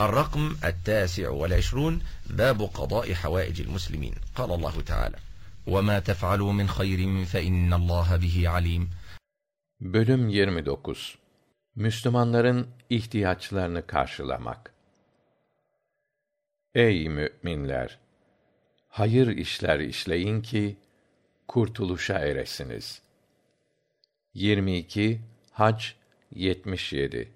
الرقم التاسع والعشرون باب قضاء حوائج المسلمين قال الله تعالى وما تفعلوا من خير فإن الله به عليم Bölüm 29 Müslümanların ihtiyaçlarını karşılamak Ey müminler! Hayır işler işleyin ki kurtuluşa eresiniz. 22 Hac 77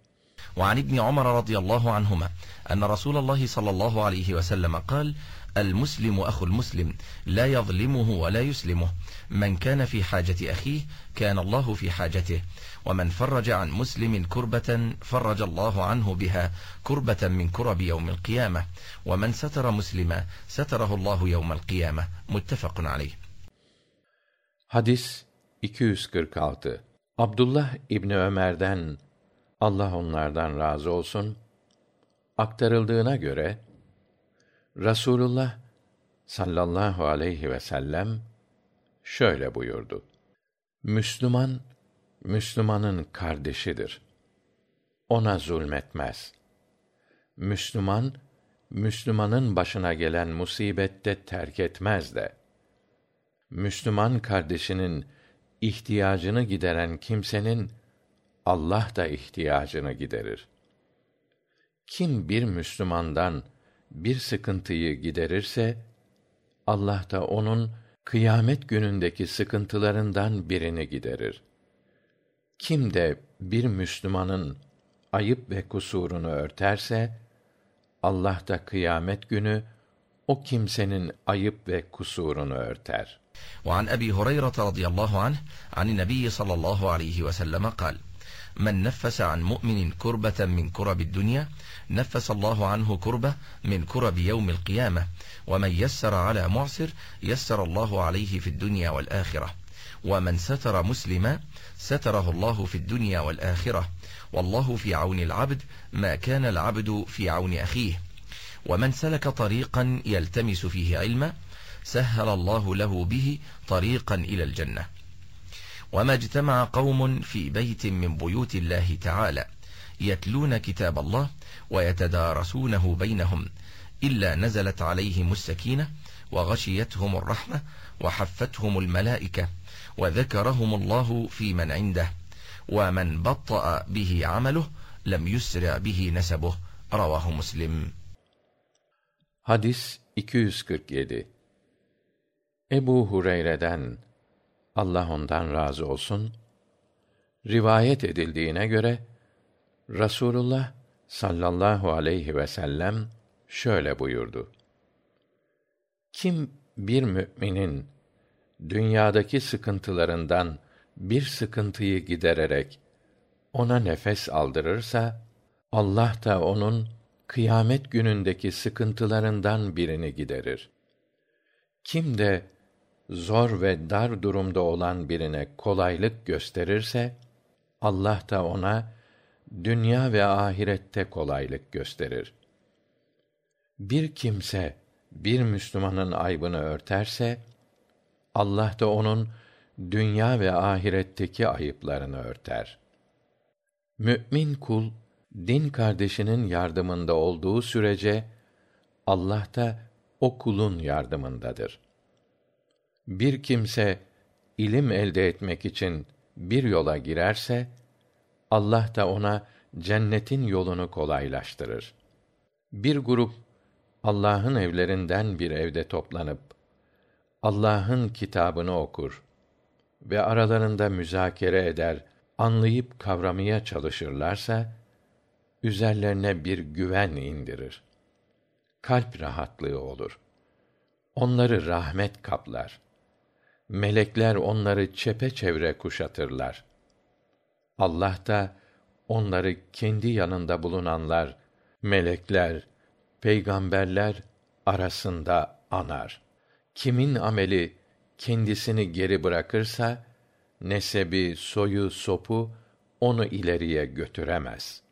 وعن ابن عمر رضي الله عنهما أن رسول الله صلى الله عليه وسلم قال المسلم أخ المسلم لا يظلمه ولا يسلمه من كان في حاجة أخيه كان الله في حاجته ومن فرج عن مسلم كربة فرج الله عنه بها كربة من كرب يوم القيامة ومن ستر مسلما ستره الله يوم القيامة متفق عليه Hadis 246 Abdullah İbni Ömer'den Allah onlardan razı olsun aktarıldığına göre Rasulullah sallallahu aleyhi ve sellem şöyle buyurdu. Müslüman Müslümanın kardeşidir. Ona zulmetmez. Müslüman Müslümanın başına gelen musibette terk etmez de. Müslüman kardeşinin ihtiyacını gideren kimsenin Allah da ihtiyacını giderir. Kim bir Müslümandan bir sıkıntıyı giderirse Allah da onun kıyamet günündeki sıkıntılarından birini giderir. Kim de bir Müslümanın ayıp ve kusurunu örterse Allah da kıyamet günü o kimsenin ayıp ve kusurunu örter. وعن أبي هريرة رضي الله عنه عن النبي صلى الله عليه وسلم قال من نفس عن مؤمن كربة من كرب الدنيا نفس الله عنه كربة من كرب يوم القيامة ومن يسر على معسر يسر الله عليه في الدنيا والآخرة ومن ستر مسلما ستره الله في الدنيا والآخرة والله في عون العبد ما كان العبد في عون أخيه ومن سلك طريقا يلتمس فيه علما سهل الله له به طريقا إلى الجنة وما اجتمع قوم في بيت من بيوت الله تعالى يتلون كتاب الله ويتدارسونه بينهم إلا نزلت عليهم السكينة وغشيتهم الرحمة وحفتهم الملائكة وذكرهم الله في من عنده ومن بطأ به عمله لم يسرع به نسبه رواه مسلم Hadis 247 Ebu Hureyre'den Allah ondan razı olsun rivayet edildiğine göre Rasulullah sallallahu aleyhi ve sellem şöyle buyurdu. Kim bir müminin dünyadaki sıkıntılarından bir sıkıntıyı gidererek ona nefes aldırırsa Allah da onun kıyamet günündeki sıkıntılarından birini giderir. Kim de zor ve dar durumda olan birine kolaylık gösterirse Allah da ona dünya ve ahirette kolaylık gösterir. Bir kimse bir Müslümanın aybını örterse Allah da onun dünya ve ahiretteki ayıplarını örter. Mü'min kul din kardeşinin yardımında olduğu sürece Allah da o kulun yardımındadır. Bir kimse ilim elde etmek için bir yola girerse Allah da ona cennetin yolunu kolaylaştırır. Bir grup Allah'ın evlerinden bir evde toplanıp Allah'ın kitabını okur ve aralarında müzakere eder, anlayıp kavramaya çalışırlarsa üzerlerine bir güven indirir. Kalp rahatlığı olur. Onları rahmet kaplar. Melekler onları çepeçevre kuşatırlar. Allah da onları kendi yanında bulunanlar, melekler, peygamberler arasında anar. Kimin ameli kendisini geri bırakırsa nesebi, soyu, sopu onu ileriye götüremez.''